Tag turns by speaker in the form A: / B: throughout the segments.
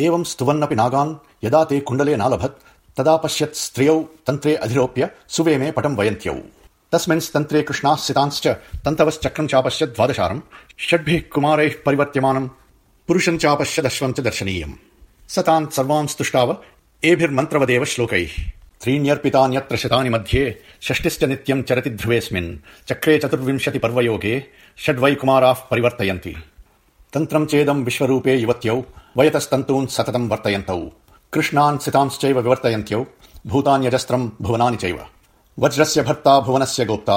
A: एवं स्तुवन्नपि नागान् यदा ते कुण्डले नालभत् तदा पश्यत् स्त्रियौ तन्त्रे अधिरोप्य सुवेमे पटं वयन्त्यौ। तस्मिंस्तन्त्रे कृष्णाः सितांश्च तन्तवश्चक्रम् चापश्य द्वादशारम् षड्भिः कुमारैः परिवर्त्यमानम् पुरुषम् चापश्यदश्वम् च दर्शनीयम्। स तान् सर्वान् स्तुष्टाव एभिर्मन्त्रवदेव श्लोकैः। त्रीण्यर्पितान्यत्र शतानि मध्ये षष्टिश्च नित्यम् चरति ध्रुवेऽस्मिन् चक्रे चतुर्विंशति पर्वयोगे षड्वै कुमाराः परिवर्तयन्ति। तन्त्रम् चेदम् विश्वरूपे युवत्यौ వయతస్తంతూన్ సతతం వర్తయంతౌ. కృష్ణాన్ సితాంశ్చైవ వివర్తయంత్యౌ. భూతాన్యజస్త్రం భువనాని చైవ. వజ్రస్య భర్త భువనస్య గోప్త.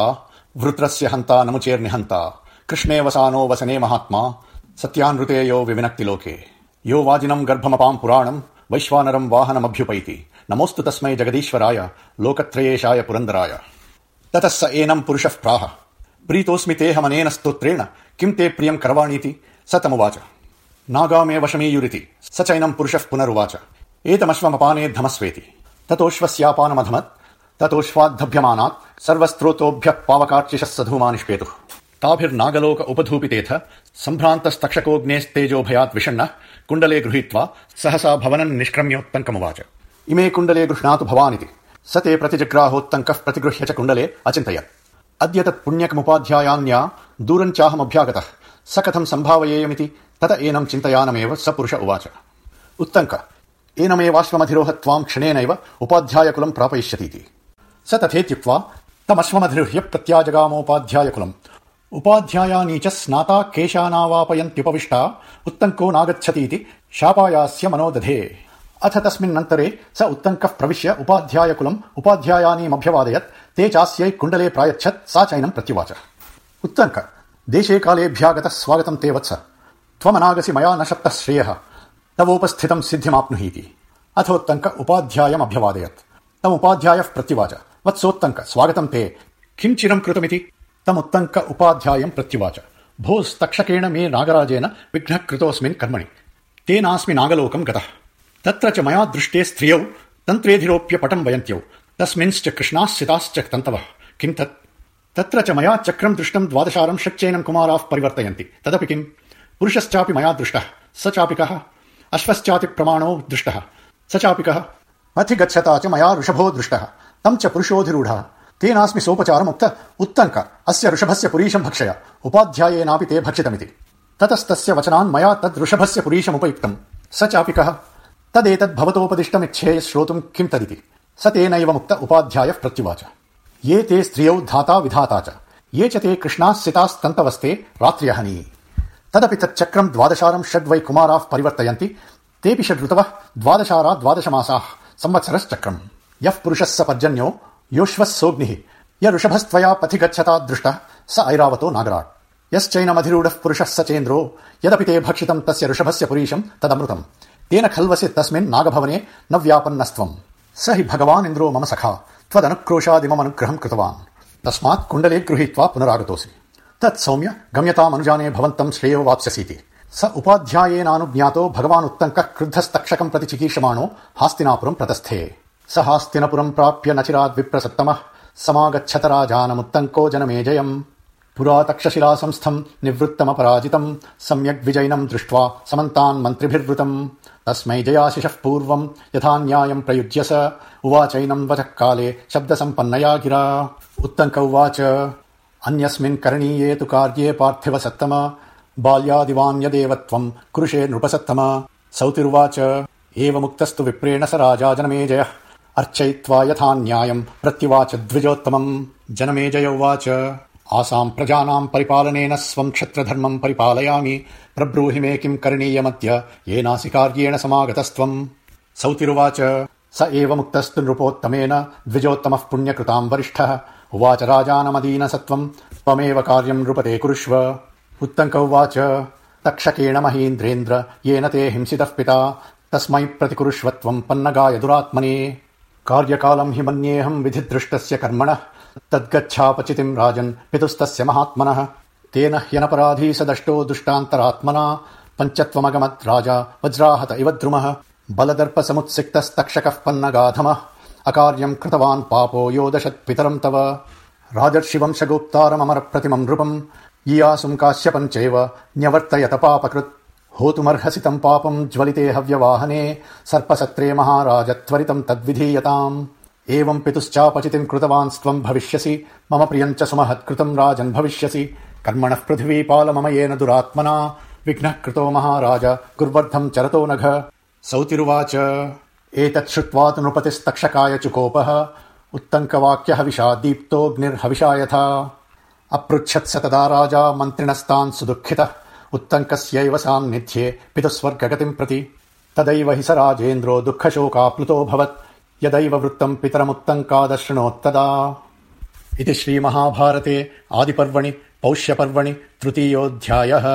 A: వృత్రస్య హంత నముచేర్నిహంత. కృష్ణే వసానో వసనే మహాత్మా. సత్యానృతేయో వివినక్తి లోకే. యో వాజినం గర్భమపాం పురాణం. వైశ్వానరం వాహనమభ్యుపైతి. నమోస్తు తస్మై జగదీశ్వరాయ. లోకత్రయేషాయ పురందరాయ. తతః స ఏనం పురుష ప్రాహ. ప్రీతోస్మి తేహమనేన స్తోత్రేణ. కిం తే ప్రియం కర్వాణీతి. సతమువాచ. स तमुवाच नागामे वशमीयुरिति स चैनम् पुरुषः पुनरुवाच। एतमश्वमपाने धमस्वेति। ततोऽश्वस्यापानमधमत् ततोऽश्वाद्धभ्यमानात् सर्वस्त्रोतोभ्यः पावकार्चिषः स धूमानिष्पेतुः ताभिर्नागलोक उपधूपितेऽथ सम्भ्रान्तस्तक्षकोऽग्नेस्तेजो भयात् विषण्णः कुण्डले गृहीत्वा सहसा भवनम् निष्क्रम्योत्तङ्कमुवाच। इमे कुण्डले गृह्णातु भवानिति। स ते प्रतिजग्राहोत्तङ्कः प्रतिगृह्य च कुण्डले अचिन्तयत्। अद्य तत् पुण्यकमुपाध्यायान्या दूरम् चाहमभ्यागतः स कथम् सम्भावयेयमिति तत एनम् चिन्तयानमेव स पुरुष उवाच। उत्तङ्क। एनमेवाश्वमधिरोह त्वाम् क्षणेनैव उपाध्यायकुलम् प्रापयिष्यतीति। स तथेत्युक्त्वा तमश्वमधिरुह्य प्रत्याजगामोपाध्यायकुलम् उपाध्यायानी च स्नाता केशानावापयन्त्युपविष्टा, उत्तङ्को नागच्छतीति शापायास्य मनो दधे अथ तस्मिन्नन्तरे स उत्तङ्कः प्रविश्य उपाध्यायकुलम् उपाध्यायानीमभ्यवादयत्, ते चास्यै कुण्डले प्रायच्छत्, सा चैनम् प्रत्युवाच। उत्तङ्क। देशे कालेभ्यागतः स्वागतम् ते वत्स। त्वमनागसि मया न शप्तः श्रेयः। तवोपस्थितम् सिद्धिमाप्नुहीति। अथोत्तङ्क उपाध्यायमभ्यवादयत् तमुपाध्यायः प्रत्युवाच। वत्सोत्तङ्क स्वागतम् ते। किम् चिरम् कृतमिति? तमुत्तङ्क उपाध्यायम् प्रत्युवाच। भोस्तक्षकेण मे नागराजेन विघ्नः कृतोऽस्मिन् कर्मणि। तेनास्मि नागलोकम् गतः। तत्र च मया दृष्टे स्त्रियौ तन्त्रेधिरोप्य पटम् वयन्त्यौ। तस्मिंश्च कृष्णाः सिताश्च तन्तवः। किम् तत्? तत्र च मया चक्रम् दृष्टम् द्वादशारम् षट्चैनम् कुमाराः परिवर्तयन्ति। तदपि किम्? पुरुषश्चापि मया दृष्टः, स चापि कः अश्वश्चाति प्रमाणो दृष्टः, स चापि कः अथि गच्छता च मया ऋषभो दृष्टः तम् च पुरुषोऽधिरूढः, तेनास्मि सोपचारमुक्त उत्तङ्क, अस्य ऋषभस्य पुरीशम् भक्षय, उपाध्यायेनापि ते भक्षितमिति। ततस्तस्य वचनान् मया तद् ऋषभस्य पुरीशमुपयुक्तम्, स चापि कः तदेतद्भवतोपदिष्टमिच्छेय श्रोतुम् किम् तदिति? स तेनैव मुक्त उपाध्यायः प्रत्युवाच। ये ते स्त्रियौ धाता विधाता च। ये च ते कृष्णाः रात्र्यहनी। तदपि तच्चक्रम् द्वादशारम् षड्वै कुमाराः परिवर्तयन्ति। तेऽपि षड्ऋतवः द्वादशारा द्वादशमासाः संवत्सरश्चक्रम्। यः पुरुषः स पर्जन्यो योश्वः सोऽग्निः। य ऋषभस्त्वया पथि गच्छता दृष्टः स ऐरावतो नागराट्। यश्चैनमधिरूढः पुरुषः स चेन्द्रो यदपि ते भक्षितम् तस्य ऋषभस्य पुरीशम् तदमृतम्। तेन खल्वसि तस्मिन् नागभवने न व्यापन्नस्त्वम् स हि भगवानिन्द्रो मम सखा त्वदनुक्रोशादिममनुग्रहम् कृतवान्। तस्मात् कुण्डले गृहीत्वा पुनरागतोऽसि। तत् सौम्य गम्यतामनुजाने भवन्तम् श्रेयो वाप्स्यसीति। स उपाध्यायेनानुज्ञातो भगवानुत्तङ्कः क्रुद्धस्तक्षकम् प्रति चिकीर्षमाणो हास्तिनापुरम् प्रतस्थे। स हास्तिनपुरम् प्राप्य न चिराद्विप्रसत्तमः समागच्छत राजानमुत्तङ्को जनमेजयम् पुरा तक्षशिला संस्थम् निवृत्तमपराजितम् सम्यग्विजयिनम् दृष्ट्वा समन्तान् मन्त्रिभिर्वृतम्। तस्मै जयाशिषः पूर्वम् यथा न्यायम् प्रयुज्य स। उवाचैनम् वचः काले शब्दसम्पन्नया गिरा। उत्तङ्क उवाच। अन्यस्मिन् करणीये तु कार्ये पार्थिव सत्तम। बाल्यादिवान्यदेव त्वम् कुरुषे नृपसत्तम। सौतिरुवाच। एवमुक्तस्तु विप्रेण स राजा जनमेजयः। अर्चयित्वा यथा न्यायम् प्रत्युवाच द्विजोत्तमम्। जनमेजय उवाच आसाम् प्रजानाम् परिपालनेन स्वम् क्षत्रधर्मम् परिपालयामि। प्रब्रूहि मे किम् करणीयमद्य येनासि कार्येण समागतस्त्वम् सौतिरुवाच स एवमुक्तस्तु नृपोत्तमेन द्विजोत्तमः पुण्यकृताम् वरिष्ठः। उवाच राजानमदीन सत्त्वम् त्वमेव कार्यम् नृपते कुरुष्व। उत्तङ्क उवाच तक्षकेण महीन्द्रेन्द्र येन ते हिंसितः पिता। तस्मै प्रतिकुरुष्वत्वम् पन्नगाय दुरात्मने। कार्यकालम् हि मन्येऽहम् विधिदृष्टस्य कर्मणः तद्गच्छापचितिम् राजन् पितुस्तस्य महात्मनः। तेन ह्यनपराधी स दष्टो दुष्टान्तरात्मना पञ्चत्वमगमत् राजा वज्राहत इव द्रुमः। बलदर्पसमुत्सिक्तस्तक्षकः पन्नगाधमः। अकार्यम् कृतवान् पापो यो दशत् पितरम् तव। राजर्षिवंशगोप्तारममर प्रतिमम् नृपम्। ईयासुम् काश्यपम् चैव न्यवर्तयत पापकृत्। होतुमर्हसि तम् पापम् ज्वलिते हव्यवाहने। सर्पसत्रे महाराज त्वरितम् तद्विधीयताम् एवम् पितुश्चापचितिम् कृतवान् स्त्वम् भविष्यसि। मम प्रियम् च सुमहत्कृतम् राजन् भविष्यसि। कर्मणः पृथिवीपाल मम येन दुरात्मना। विघ्नः कृतो महाराज। गुर्वर्धम् चरतो नघ। सौतिरुवाच। एतत् श्रुत्वा तु नृपतिस्तक्षकाय चुकोपः। उत्तङ्कवाक्य हविषा दीप्तोऽग्निर्हविषा यथा अपृच्छत्स तदा राजा मन्त्रिणस्तान् सुदुःखितः। उत्तङ्कस्यैव सान्निध्ये पितुस्वर्गगतिम् प्रति। तदैव हि स राजेन्द्रो दुःखशोकाप्लुतोऽभवत् यदैव वृत्तम् पितरमुत्तङ्कादशृणोत्तदा इति श्रीमहाभारते आदिपर्वणि पौष्यपर्वणि तृतीयोऽध्यायः